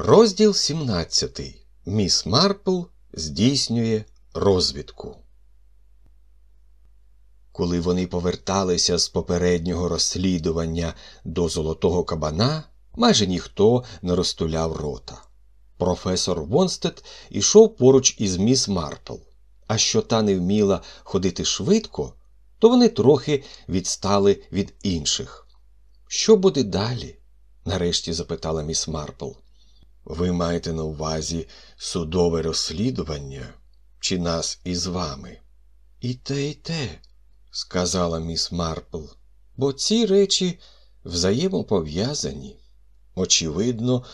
Розділ 17. Міс Марпл здійснює розвідку. Коли вони поверталися з попереднього розслідування до золотого кабана, майже ніхто не розтуляв рота. Професор Вонстед ішов поруч із міс Марпл, а що та не вміла ходити швидко, то вони трохи відстали від інших. Що буде далі? нарешті запитала міс Марпл. Ви маєте на увазі судове розслідування чи нас із вами? І те, і те, сказала міс Марпл, бо ці речі взаємопов'язані. Очевидно,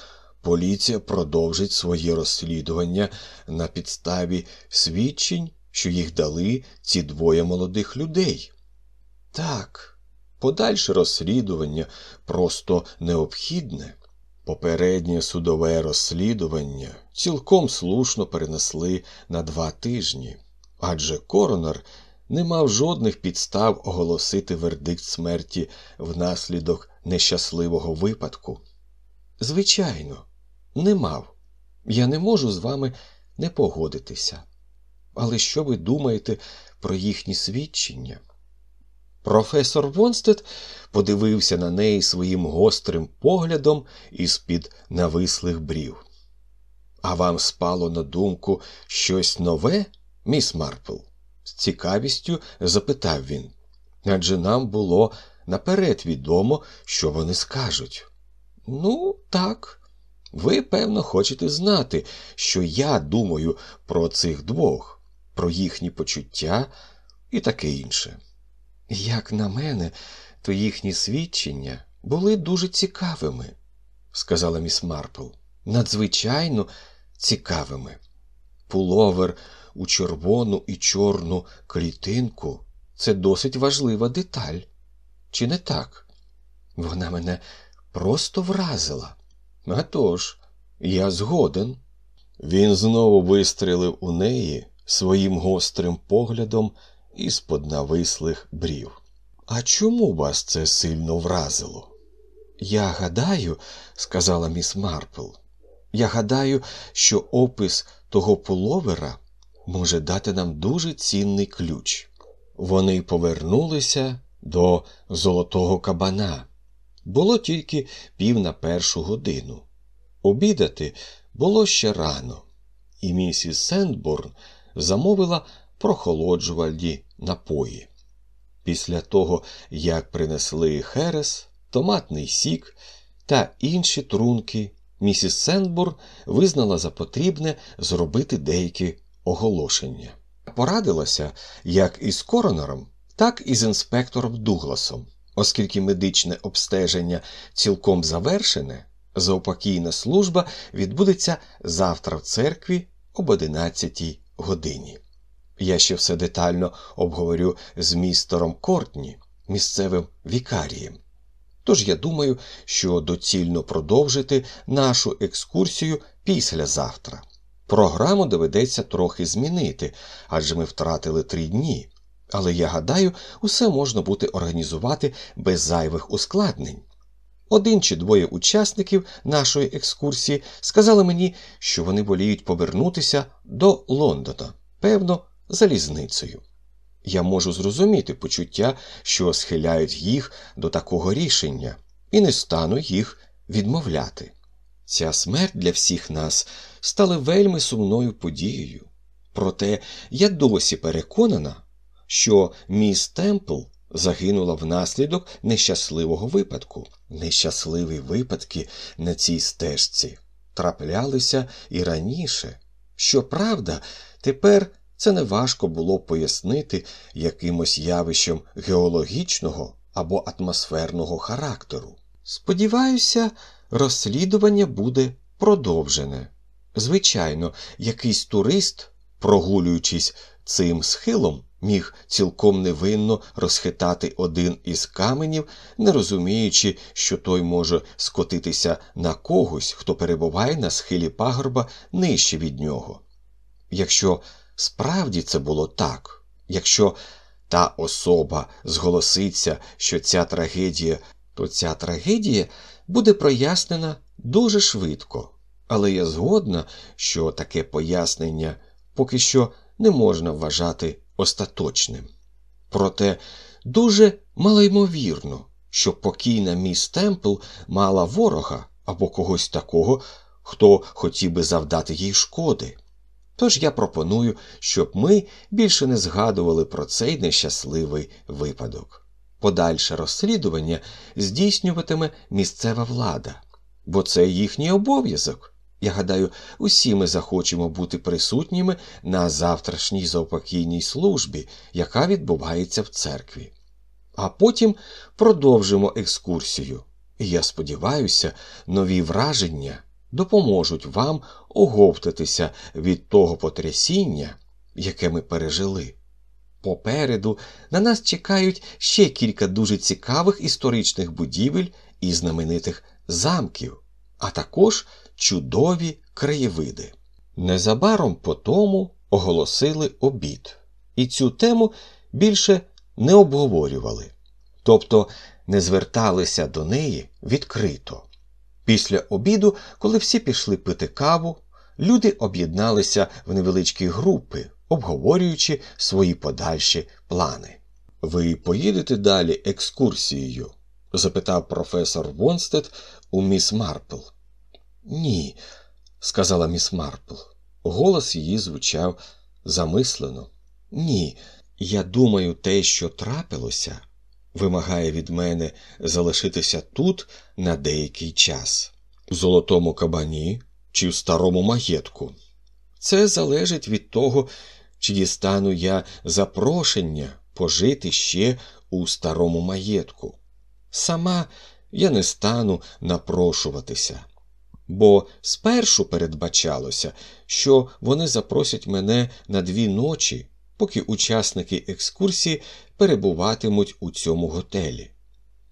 поліція продовжить своє розслідування на підставі свідчень, що їх дали ці двоє молодих людей. Так, подальше розслідування просто необхідне. Попереднє судове розслідування цілком слушно перенесли на два тижні, адже коронер не мав жодних підстав оголосити вердикт смерті внаслідок нещасливого випадку. Звичайно, не мав. Я не можу з вами не погодитися. Але що ви думаєте про їхні свідчення? Професор Вонстед подивився на неї своїм гострим поглядом із під навислих брів. А вам спало на думку щось нове, міс Марпл? з цікавістю запитав він. Адже нам було наперед відомо, що вони скажуть. Ну, так. Ви, певно, хочете знати, що я думаю про цих двох, про їхні почуття і таке інше. Як на мене, то їхні свідчення були дуже цікавими, сказала міс Марпл. Надзвичайно цікавими. Пуловер у червону і чорну клітинку це досить важлива деталь. Чи не так? Вона мене просто вразила. А тож, я згоден. Він знову вистрілив у неї своїм гострим поглядом із под навислих брів. А чому вас це сильно вразило? Я гадаю, сказала міс Марпл, я гадаю, що опис того пуловера може дати нам дуже цінний ключ. Вони повернулися до золотого кабана. Було тільки пів на першу годину. Обідати було ще рано, і місіс Сендборн замовила прохолоджувальні напої. Після того, як принесли херес, томатний сік та інші трунки, місіс Сендбурн визнала за потрібне зробити деякі оголошення. Порадилася як із коронером, так і з інспектором Дугласом, оскільки медичне обстеження цілком завершене, заупокійна служба відбудеться завтра в церкві об 11 годині. Я ще все детально обговорю з містером Кортні, місцевим вікарієм. Тож я думаю, що доцільно продовжити нашу екскурсію післязавтра. Програму доведеться трохи змінити, адже ми втратили три дні. Але я гадаю, усе можна буде організувати без зайвих ускладнень. Один чи двоє учасників нашої екскурсії сказали мені, що вони воліють повернутися до Лондона, певно, залізницею. Я можу зрозуміти почуття, що схиляють їх до такого рішення, і не стану їх відмовляти. Ця смерть для всіх нас стала вельми сумною подією. Проте я досі переконана, що міс Темпл загинула внаслідок нещасливого випадку. Нещасливі випадки на цій стежці траплялися і раніше. Щоправда, тепер це неважко було пояснити якимось явищем геологічного або атмосферного характеру. Сподіваюся, розслідування буде продовжене. Звичайно, якийсь турист, прогулюючись цим схилом, міг цілком невинно розхитати один із каменів, не розуміючи, що той може скотитися на когось, хто перебуває на схилі пагорба нижче від нього. Якщо справді це було так, якщо та особа зголоситься, що ця трагедія, то ця трагедія буде прояснена дуже швидко, Але я згодна, що таке пояснення поки що не можна вважати остаточним. Проте дуже малоймовірно, що покійна міс Темпл мала ворога або когось такого, хто хотів би завдати їй шкоди. Тож я пропоную, щоб ми більше не згадували про цей нещасливий випадок. Подальше розслідування здійснюватиме місцева влада, бо це їхній обов'язок. Я гадаю, усі ми захочемо бути присутніми на завтрашній заупокійній службі, яка відбувається в церкві. А потім продовжимо екскурсію. І я сподіваюся, нові враження допоможуть вам оговтатися від того потрясіння, яке ми пережили. Попереду на нас чекають ще кілька дуже цікавих історичних будівель і знаменитих замків, а також чудові краєвиди. Незабаром по тому оголосили обід, і цю тему більше не обговорювали, тобто не зверталися до неї відкрито. Після обіду, коли всі пішли пити каву, люди об'єдналися в невеличкі групи, обговорюючи свої подальші плани. Ви поїдете далі екскурсією? запитав професор Вонстед у міс Марпл. Ні, сказала міс Марпл. Голос її звучав замислено. Ні, я думаю, те, що трапилося, вимагає від мене залишитися тут на деякий час. У золотому кабані чи в старому маєтку. Це залежить від того, чи дістану я запрошення пожити ще у старому маєтку. Сама я не стану напрошуватися бо спершу передбачалося, що вони запросять мене на дві ночі, поки учасники екскурсії перебуватимуть у цьому готелі.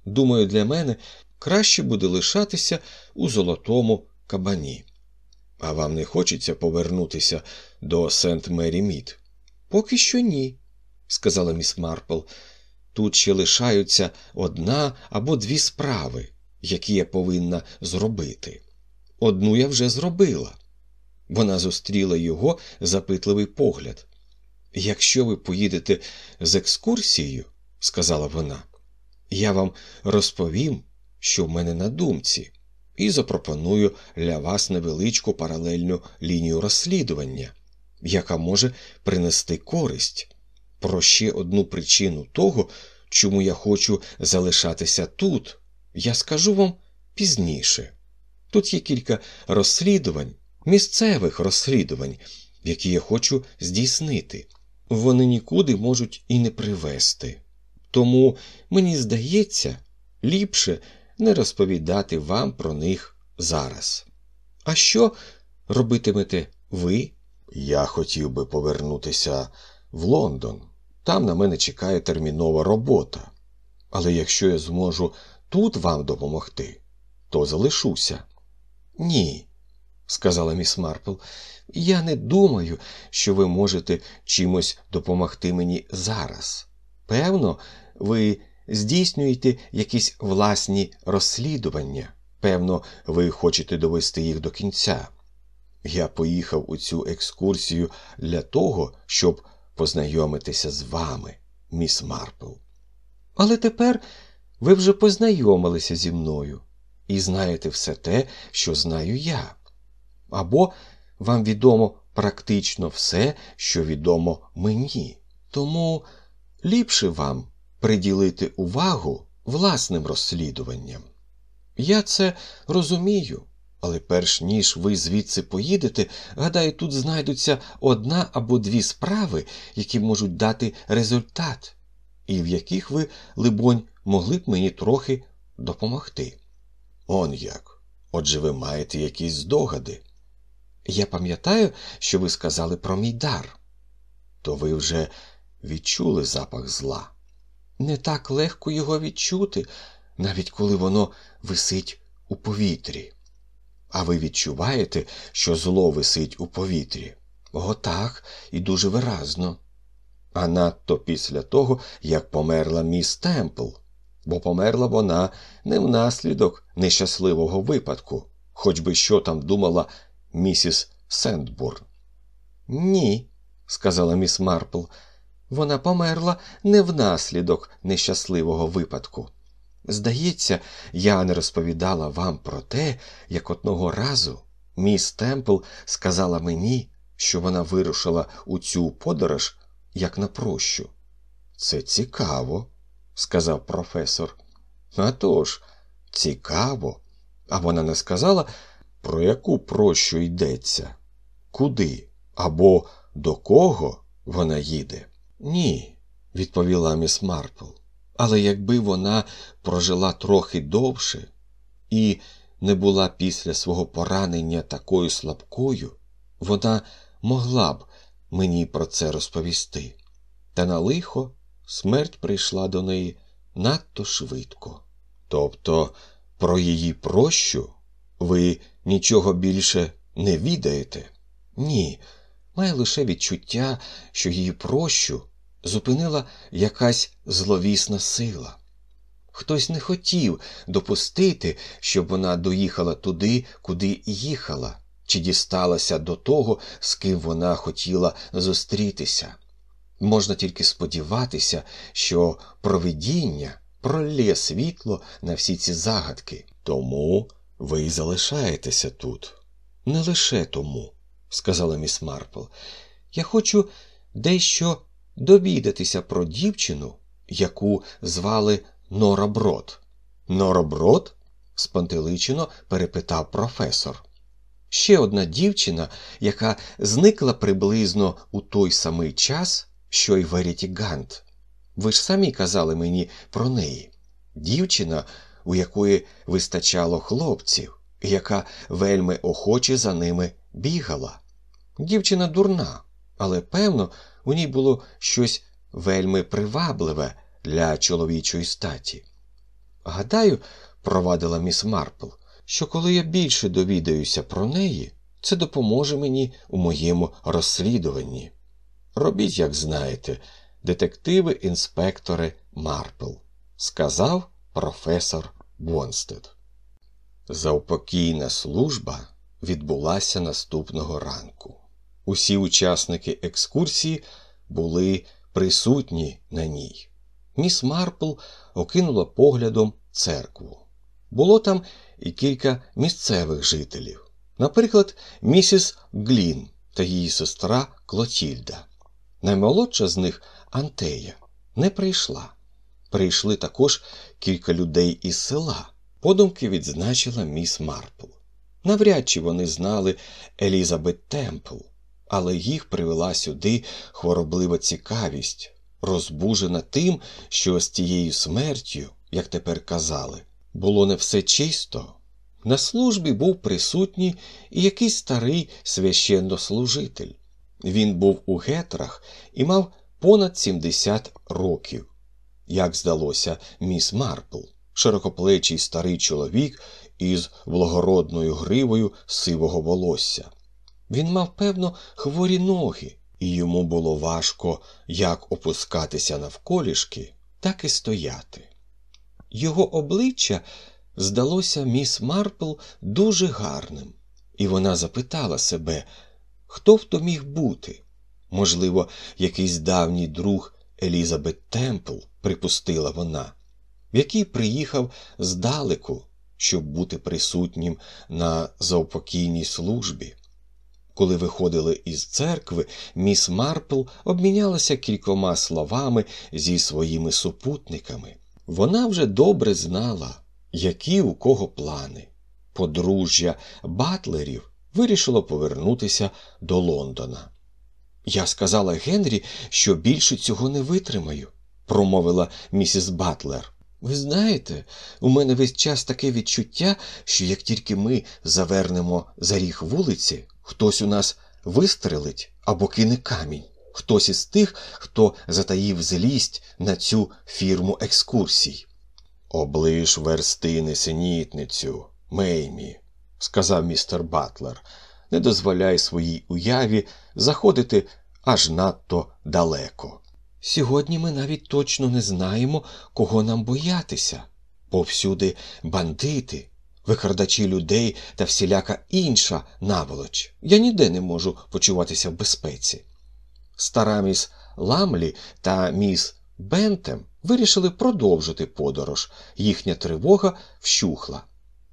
Думаю, для мене краще буде лишатися у золотому кабані. А вам не хочеться повернутися до Сент Мері Мід? Поки що ні, сказала міс Марпл. Тут ще лишаються одна або дві справи, які я повинна зробити. Одну я вже зробила. Вона зустріла його запитливий погляд. Якщо ви поїдете з екскурсією, сказала вона, я вам розповім, що в мене на думці, і запропоную для вас невеличку паралельну лінію розслідування, яка може принести користь. Про ще одну причину того, чому я хочу залишатися тут, я скажу вам пізніше. Тут є кілька розслідувань, місцевих розслідувань, які я хочу здійснити. Вони нікуди можуть і не привести. Тому, мені здається, ліпше не розповідати вам про них зараз. А що робитимете ви? Я хотів би повернутися в Лондон. Там на мене чекає термінова робота. Але якщо я зможу тут вам допомогти, то залишуся. Ні, сказала міс Марпл, я не думаю, що ви можете чимось допомогти мені зараз. Певно, ви здійснюєте якісь власні розслідування. Певно, ви хочете довести їх до кінця. Я поїхав у цю екскурсію для того, щоб познайомитися з вами, міс Марпл. Але тепер ви вже познайомилися зі мною і знаєте все те, що знаю я. Або вам відомо практично все, що відомо мені. Тому ліпше вам приділити увагу власним розслідуванням. Я це розумію, але перш ніж ви звідси поїдете, гадаю, тут знайдуться одна або дві справи, які можуть дати результат, і в яких ви, либонь, могли б мені трохи допомогти. Он як. Отже, ви маєте якісь здогади. Я пам'ятаю, що ви сказали про мій дар. То ви вже відчули запах зла. Не так легко його відчути, навіть коли воно висить у повітрі. А ви відчуваєте, що зло висить у повітрі? О, так, і дуже виразно. А надто після того, як померла міс Темпл бо померла вона не внаслідок нещасливого випадку, хоч би що там думала місіс Сендбурн. Ні, сказала міс Марпл. Вона померла не внаслідок нещасливого випадку. Здається, я не розповідала вам про те, як одного разу міс Темпл сказала мені, що вона вирушила у цю подорож як на прощу. Це цікаво, сказав професор. «А тож, цікаво. А вона не сказала, про яку прощу йдеться, куди або до кого вона їде? Ні, відповіла міс Марпл. Але якби вона прожила трохи довше і не була після свого поранення такою слабкою, вона могла б мені про це розповісти. Та на лихо смерть прийшла до неї надто швидко. Тобто про її прощу ви нічого більше не відаєте? Ні, має лише відчуття, що її прощу зупинила якась зловісна сила. Хтось не хотів допустити, щоб вона доїхала туди, куди їхала, чи дісталася до того, з ким вона хотіла зустрітися. Можна тільки сподіватися, що провидіння пролє світло на всі ці загадки. Тому ви й залишаєтеся тут. Не лише тому, сказала міс Марпл. Я хочу дещо довідатися про дівчину, яку звали Нора Брод. Нора Брод? спантеличено перепитав професор. Ще одна дівчина, яка зникла приблизно у той самий час, що й Веріті Гант. Ви ж самі казали мені про неї. Дівчина, у якої вистачало хлопців, і яка вельми охоче за ними бігала. Дівчина дурна, але, певно, у ній було щось вельми привабливе для чоловічої статі. Гадаю, провадила міс Марпл, що коли я більше довідаюся про неї, це допоможе мені у моєму розслідуванні. Робіть, як знаєте, детективи інспектори Марпл, сказав професор Бонстед. Заупокійна служба відбулася наступного ранку. Усі учасники екскурсії були присутні на ній. Міс Марпл окинула поглядом церкву. Було там і кілька місцевих жителів, наприклад, місіс Глін та її сестра Клотільда. Наймолодша з них Антея не прийшла. Прийшли також кілька людей із села, подумки відзначила міс Марпл. Навряд чи вони знали Елізабет Темпл, але їх привела сюди хвороблива цікавість, розбужена тим, що з тією смертю, як тепер казали, було не все чисто. На службі був присутній і якийсь старий священнослужитель. Він був у гетрах і мав понад 70 років. Як здалося, міс Марпл, широкоплечий старий чоловік із благородною гривою сивого волосся. Він мав, певно, хворі ноги, і йому було важко як опускатися навколішки, так і стояти. Його обличчя здалося міс Марпл дуже гарним, і вона запитала себе, хто б то міг бути. Можливо, якийсь давній друг Елізабет Темпл, припустила вона, який приїхав здалеку, щоб бути присутнім на заупокійній службі. Коли виходили із церкви, міс Марпл обмінялася кількома словами зі своїми супутниками. Вона вже добре знала, які у кого плани. Подружжя батлерів вирішило повернутися до Лондона. Я сказала Генрі, що більше цього не витримаю, промовила місіс Батлер. Ви знаєте, у мене весь час таке відчуття, що як тільки ми завернемо за ріг вулиці, хтось у нас вистрелить або кине камінь, хтось із тих, хто затаїв злість на цю фірму екскурсій. Облиш версти несенітницю, Меймі, сказав містер Батлер, не дозволяй своїй уяві заходити аж надто далеко. Сьогодні ми навіть точно не знаємо, кого нам боятися. Повсюди бандити, викрадачі людей та всіляка інша наволоч. Я ніде не можу почуватися в безпеці. Стара міс Ламлі та міс Бентем вирішили продовжити подорож. Їхня тривога вщухла.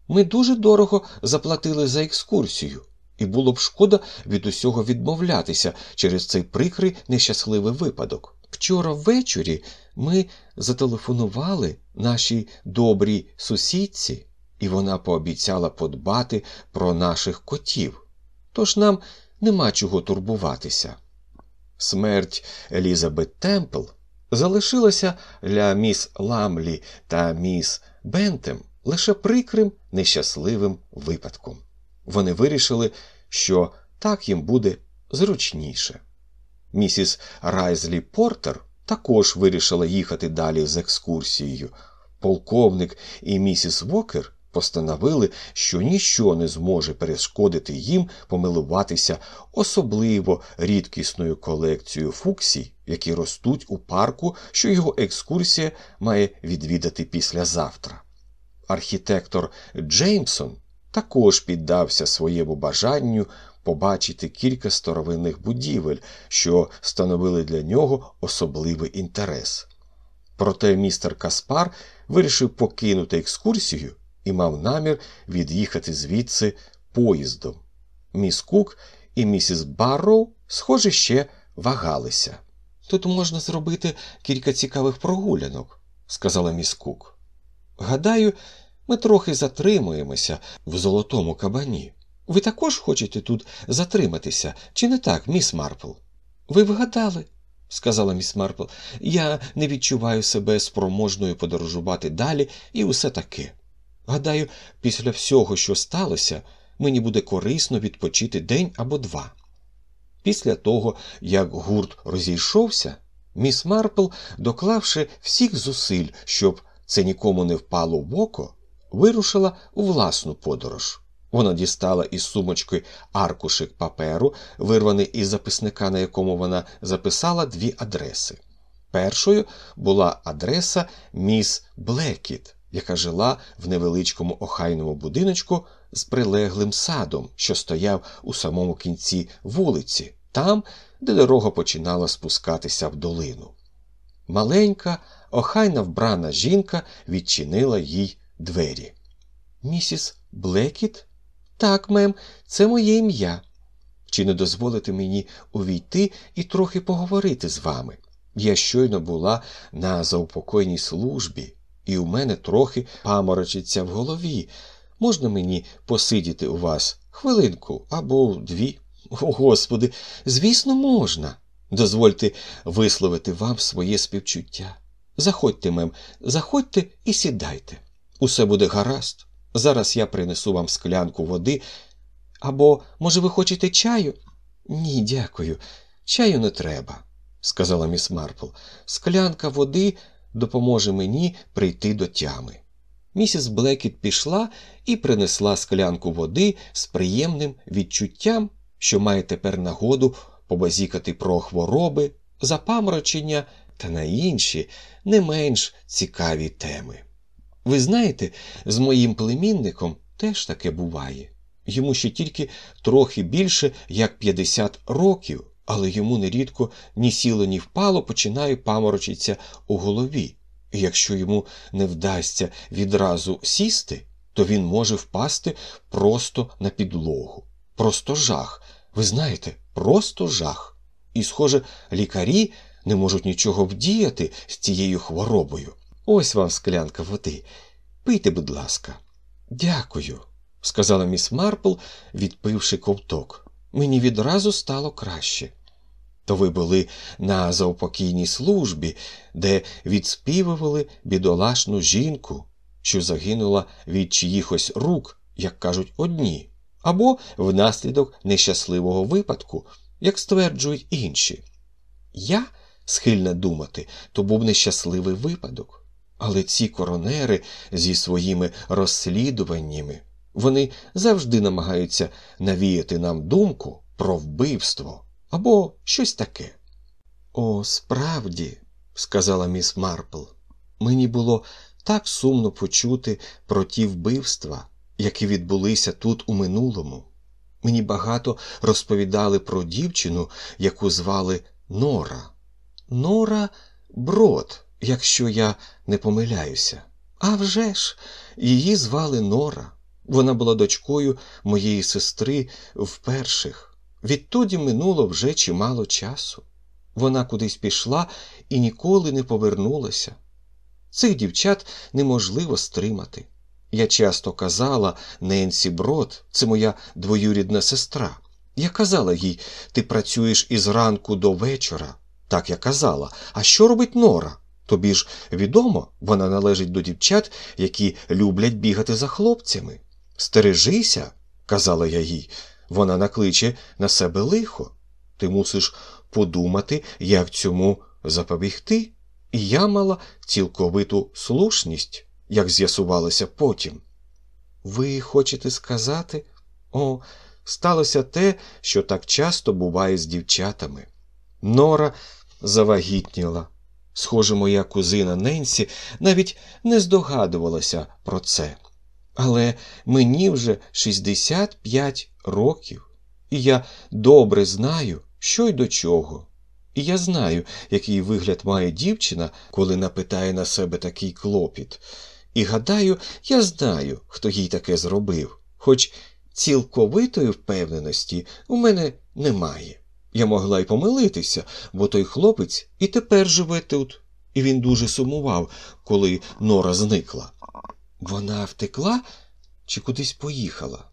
Ми дуже дорого заплатили за екскурсію, і було б шкода від усього відмовлятися через цей прикрий нещасливий випадок. Вчора ввечері ми зателефонували нашій добрій сусідці, і вона пообіцяла подбати про наших котів. Тож нам нема чого турбуватися. Смерть Елізабет Темпл залишилася для міс Ламлі та міс Бентем лише прикрим нещасливим випадком. Вони вирішили, що так їм буде зручніше. Місіс Райзлі Портер також вирішила їхати далі з екскурсією. Полковник і місіс Вокер постановили, що ніщо не зможе перешкодити їм помилуватися особливо рідкісною колекцією фуксій, які ростуть у парку, що його екскурсія має відвідати післязавтра. Архітектор Джеймсон також піддався своєму бажанню побачити кілька старовинних будівель, що становили для нього особливий інтерес. Проте містер Каспар вирішив покинути екскурсію і мав намір від'їхати звідси поїздом. Міс Кук і місіс Барроу, схоже, ще вагалися. Тут можна зробити кілька цікавих прогулянок, сказала міс Кук. Гадаю, ми трохи затримуємося в золотому кабані. Ви також хочете тут затриматися, чи не так, міс Марпл? Ви вгадали, сказала міс Марпл. Я не відчуваю себе спроможною подорожувати далі і усе таке. Гадаю, після всього, що сталося, мені буде корисно відпочити день або два. Після того, як гурт розійшовся, міс Марпл, доклавши всіх зусиль, щоб це нікому не впало в око, вирушила у власну подорож. Вона дістала із сумочки аркушик паперу, вирваний із записника, на якому вона записала дві адреси. Першою була адреса міс Блекіт, яка жила в невеличкому охайному будиночку з прилеглим садом, що стояв у самому кінці вулиці, там, де дорога починала спускатися в долину. Маленька, охайна вбрана жінка відчинила їй двері. Місіс Блекіт? Так, мем, це моє ім'я. Чи не дозволите мені увійти і трохи поговорити з вами? Я щойно була на заупокойній службі, і у мене трохи паморочиться в голові. Можна мені посидіти у вас хвилинку або дві? О, Господи, звісно, можна. Дозвольте висловити вам своє співчуття. Заходьте, мем, заходьте і сідайте. Усе буде гаразд. Зараз я принесу вам склянку води. Або, може, ви хочете чаю? Ні, дякую. Чаю не треба, сказала міс Марпл. Склянка води допоможе мені прийти до тями. Місіс Блекіт пішла і принесла склянку води з приємним відчуттям, що має тепер нагоду побазікати про хвороби, запаморочення та на інші не менш цікаві теми. Ви знаєте, з моїм племінником теж таке буває. Йому ще тільки трохи більше, як 50 років, але йому нерідко ні сіло, ні впало починає паморочитися у голові. І якщо йому не вдасться відразу сісти, то він може впасти просто на підлогу. Просто жах. Ви знаєте, просто жах. І, схоже, лікарі не можуть нічого вдіяти з цією хворобою. Ось вам склянка води. Пийте, будь ласка. Дякую, сказала міс Марпл, відпивши ковток. Мені відразу стало краще. То ви були на заупокійній службі, де відспівували бідолашну жінку, що загинула від чиїхось рук, як кажуть, одні, або внаслідок нещасливого випадку, як стверджують інші. Я схильна думати, то був нещасливий випадок. Але ці коронери зі своїми розслідуваннями вони завжди намагаються навіяти нам думку про вбивство або щось таке. О, справді, сказала міс Марпл, мені було так сумно почути про ті вбивства, які відбулися тут у минулому. Мені багато розповідали про дівчину, яку звали Нора. Нора Брод, якщо я не помиляюся. А вже ж, її звали Нора. Вона була дочкою моєї сестри вперших. Відтоді минуло вже чимало часу. Вона кудись пішла і ніколи не повернулася. Цих дівчат неможливо стримати. Я часто казала Ненсі Брод, це моя двоюрідна сестра. Я казала їй, ти працюєш із ранку до вечора. Так я казала. А що робить Нора? Тобі ж відомо, вона належить до дівчат, які люблять бігати за хлопцями. Стережися, казала я їй, вона накличе на себе лихо. Ти мусиш подумати, як цьому запобігти. І я мала цілковиту слушність, як з'ясувалося потім. Ви хочете сказати? О, сталося те, що так часто буває з дівчатами. Нора завагітніла. Схоже, моя кузина Ненсі навіть не здогадувалася про це. Але мені вже 65 років, і я добре знаю, що й до чого. І я знаю, який вигляд має дівчина, коли напитає на себе такий клопіт. І гадаю, я знаю, хто їй таке зробив, хоч цілковитої впевненості у мене немає. Я могла й помилитися, бо той хлопець і тепер живе тут, і він дуже сумував, коли нора зникла. Вона втекла чи кудись поїхала?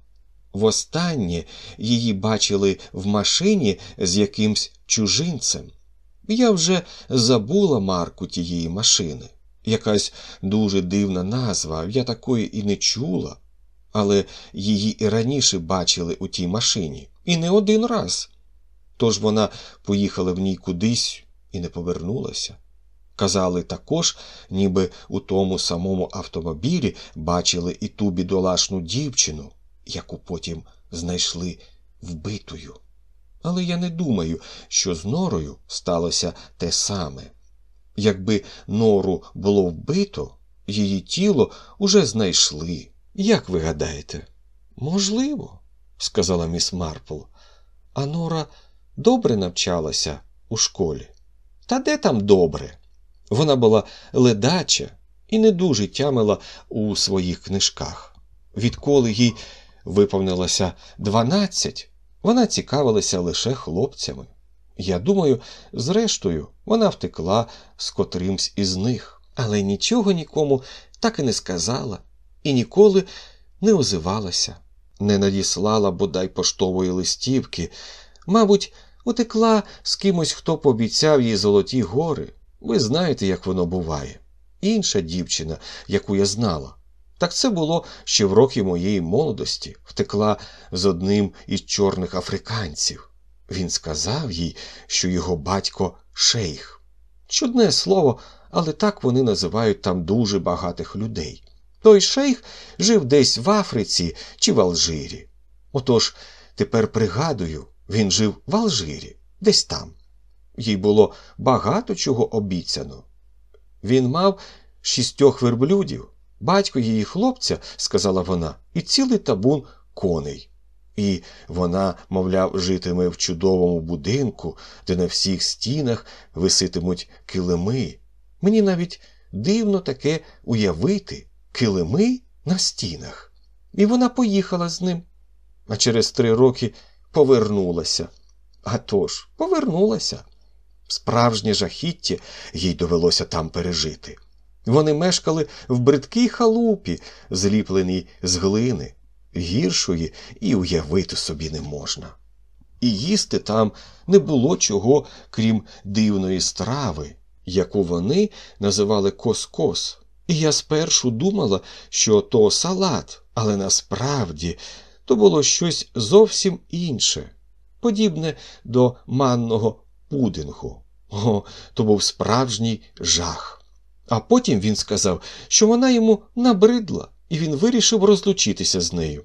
Востаннє її бачили в машині з якимсь чужинцем. Я вже забула марку тієї машини. Якась дуже дивна назва, я такої і не чула, але її і раніше бачили у тій машині, і не один раз. Тож вона поїхала в ній кудись і не повернулася. Казали також, ніби у тому самому автомобілі бачили і ту бідолашну дівчину, яку потім знайшли вбитою. Але я не думаю, що з норою сталося те саме. Якби нору було вбито, її тіло уже знайшли. Як ви гадаєте? Можливо, сказала міс Марпл. А нора добре навчалася у школі. Та де там добре? Вона була ледача і не дуже тямила у своїх книжках. Відколи їй виповнилося дванадцять, вона цікавилася лише хлопцями. Я думаю, зрештою, вона втекла з котримсь із них, але нічого нікому так і не сказала і ніколи не озивалася, не надіслала бодай поштової листівки, мабуть, утекла з кимось, хто пообіцяв їй золоті гори. Ви знаєте, як воно буває. Інша дівчина, яку я знала. Так це було ще в роки моєї молодості, втекла з одним із чорних африканців. Він сказав їй, що його батько шейх. Чудне слово, але так вони називають там дуже багатих людей. Той шейх жив десь в Африці чи в Алжирі. Отож, тепер пригадую, він жив в Алжирі, десь там. Їй було багато чого обіцяно. Він мав шістьох верблюдів, батько її хлопця, сказала вона, і цілий табун коней. І вона, мовляв, житиме в чудовому будинку, де на всіх стінах виситимуть килими. Мені навіть дивно таке уявити килими на стінах. І вона поїхала з ним, а через три роки повернулася. А тож, повернулася. Справжнє жахіття їй довелося там пережити. Вони мешкали в бридкій халупі, зліпленій з глини, гіршої і уявити собі не можна. І їсти там не було чого, крім дивної страви, яку вони називали кос-кос. І я спершу думала, що то салат, але насправді то було щось зовсім інше, подібне до манного пудингу. О, то був справжній жах. А потім він сказав, що вона йому набридла, і він вирішив розлучитися з нею.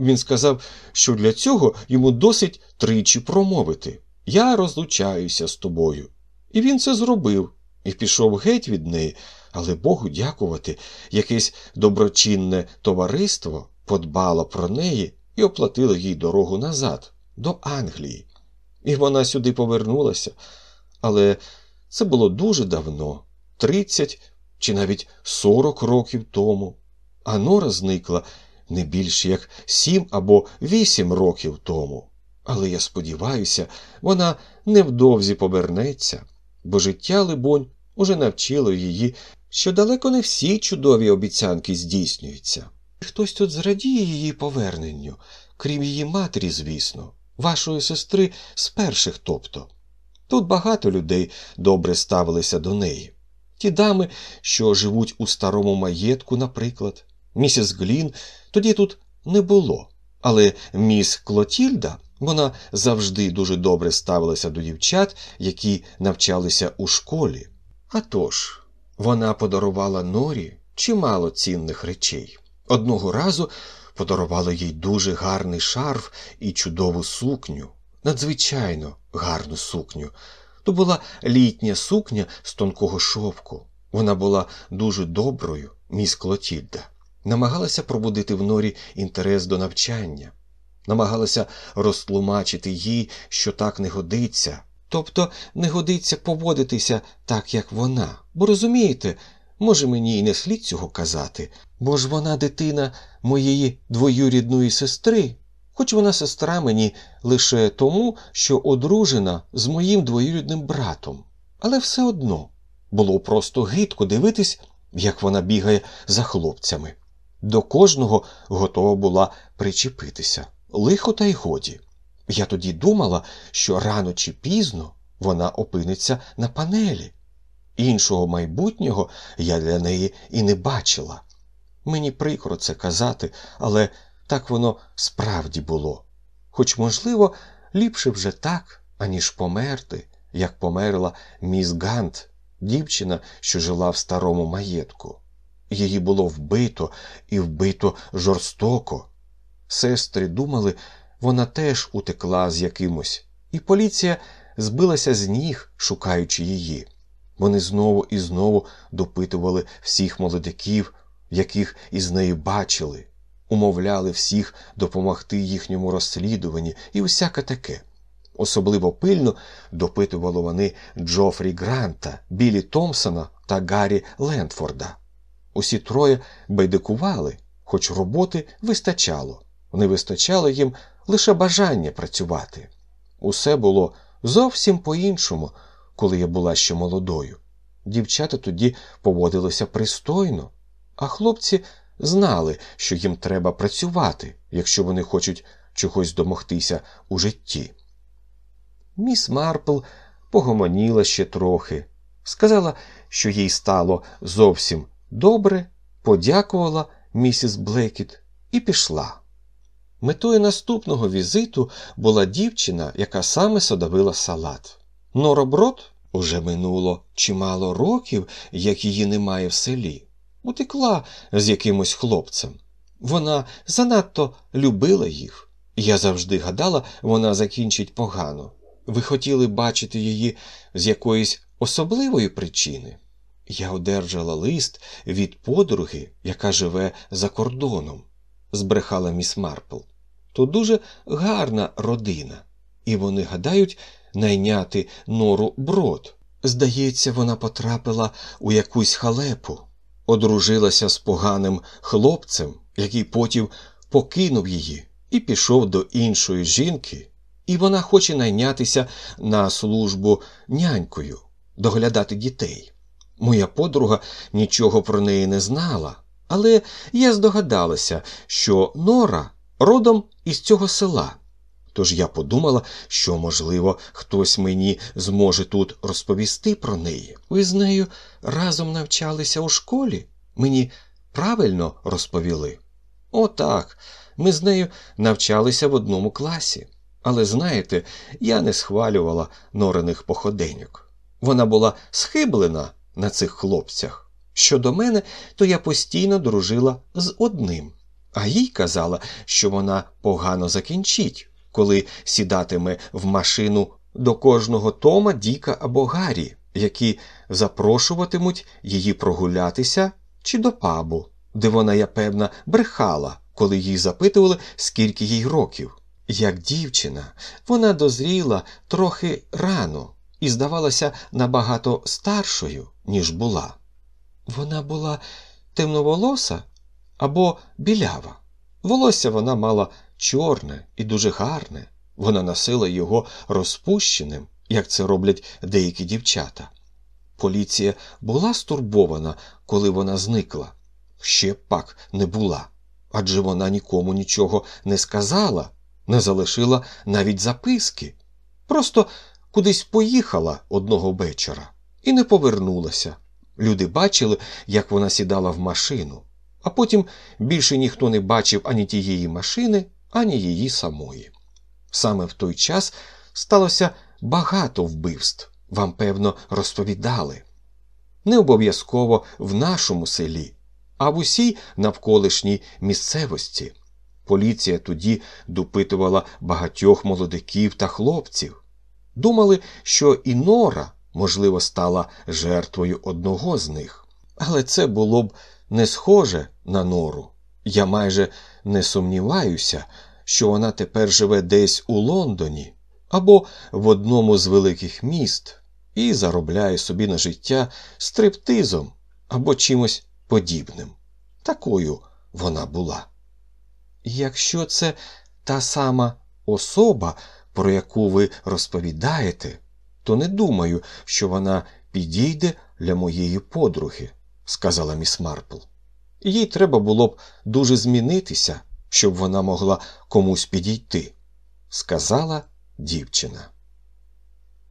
Він сказав, що для цього йому досить тричі промовити Я розлучаюся з тобою. І він це зробив і пішов геть від неї, але Богу дякувати, якесь доброчинне товариство подбала про неї і оплатила їй дорогу назад, до Англії. І вона сюди повернулася. Але це було дуже давно, тридцять чи навіть сорок років тому. А Нора зникла не більше як сім або вісім років тому. Але я сподіваюся, вона невдовзі повернеться, бо життя, либонь, уже навчило її, що далеко не всі чудові обіцянки здійснюються. Хтось тут зрадіє її поверненню, крім її матері, звісно, вашої сестри з перших тобто. Тут багато людей добре ставилися до неї. Ті дами, що живуть у старому маєтку, наприклад, місіс Глін, тоді тут не було. Але міс Клотільда, вона завжди дуже добре ставилася до дівчат, які навчалися у школі. А тож, вона подарувала Норі чимало цінних речей. Одного разу подарувала їй дуже гарний шарф і чудову сукню, надзвичайно гарну сукню. То була літня сукня з тонкого шовку. Вона була дуже доброю, міс Клотільда. Намагалася пробудити в норі інтерес до навчання, намагалася розтлумачити їй, що так не годиться, тобто не годиться поводитися так, як вона. Бо розумієте, може, мені й не слід цього казати, бо ж вона дитина моєї двоюрідної сестри, хоч вона сестра мені лише тому, що одружена з моїм двоюрідним братом. Але все одно було просто гидко дивитись, як вона бігає за хлопцями. До кожного готова була причепитися. Лихо та й годі. Я тоді думала, що рано чи пізно вона опиниться на панелі. Іншого майбутнього я для неї і не бачила. Мені прикро це казати, але так воно справді було. Хоч, можливо, ліпше вже так, аніж померти, як померла міс Гант, дівчина, що жила в старому маєтку. Її було вбито і вбито жорстоко. Сестри думали, вона теж утекла з якимось, і поліція збилася з ніг, шукаючи її. Вони знову і знову допитували всіх молодиків, яких із нею бачили, умовляли всіх допомогти їхньому розслідуванні і всяке таке. Особливо пильно допитували вони Джофрі Гранта, Білі Томпсона та Гаррі Лендфорда. Усі троє байдикували, хоч роботи вистачало, не вистачало їм лише бажання працювати. Усе було зовсім по-іншому, коли я була ще молодою. Дівчата тоді поводилися пристойно, а хлопці знали, що їм треба працювати, якщо вони хочуть чогось домогтися у житті. Міс Марпл погомоніла ще трохи, сказала, що їй стало зовсім добре, подякувала місіс Блекіт і пішла. Метою наступного візиту була дівчина, яка саме садовила салат. Нороброд уже минуло чимало років, як її немає в селі. Утекла з якимось хлопцем. Вона занадто любила їх. Я завжди гадала, вона закінчить погано. Ви хотіли бачити її з якоїсь особливої причини? Я одержала лист від подруги, яка живе за кордоном, збрехала міс Марпл. То дуже гарна родина, і вони гадають найняти нору брод. Здається, вона потрапила у якусь халепу, одружилася з поганим хлопцем, який потім покинув її і пішов до іншої жінки, і вона хоче найнятися на службу нянькою, доглядати дітей. Моя подруга нічого про неї не знала, але я здогадалася, що Нора родом із цього села. Тож я подумала, що, можливо, хтось мені зможе тут розповісти про неї. Ви з нею разом навчалися у школі? Мені правильно розповіли? О, так, ми з нею навчалися в одному класі. Але знаєте, я не схвалювала норених походеньок. Вона була схиблена на цих хлопцях. Щодо мене, то я постійно дружила з одним, а їй казала, що вона погано закінчить, коли сідатиме в машину до кожного Тома, Діка або Гаррі, які запрошуватимуть її прогулятися чи до пабу, де вона, я певна, брехала, коли їй запитували, скільки їй років. Як дівчина, вона дозріла трохи рано і здавалася набагато старшою, ніж була. Вона була темноволоса або білява. Волосся вона мала чорне і дуже гарне. Вона носила його розпущеним, як це роблять деякі дівчата. Поліція була стурбована, коли вона зникла. Ще пак не була. Адже вона нікому нічого не сказала, не залишила навіть записки. Просто кудись поїхала одного вечора і не повернулася. Люди бачили, як вона сідала в машину, а потім більше ніхто не бачив ані тієї машини, ані її самої. Саме в той час сталося багато вбивств, вам, певно, розповідали. Не обов'язково в нашому селі, а в усій навколишній місцевості. Поліція тоді допитувала багатьох молодиків та хлопців. Думали, що і Нора, можливо, стала жертвою одного з них. Але це було б не схоже на нору. Я майже не сумніваюся, що вона тепер живе десь у Лондоні або в одному з великих міст і заробляє собі на життя стриптизом або чимось подібним. Такою вона була. Якщо це та сама особа, про яку ви розповідаєте, то не думаю, що вона підійде для моєї подруги, сказала міс Марпл. Їй треба було б дуже змінитися, щоб вона могла комусь підійти, сказала дівчина.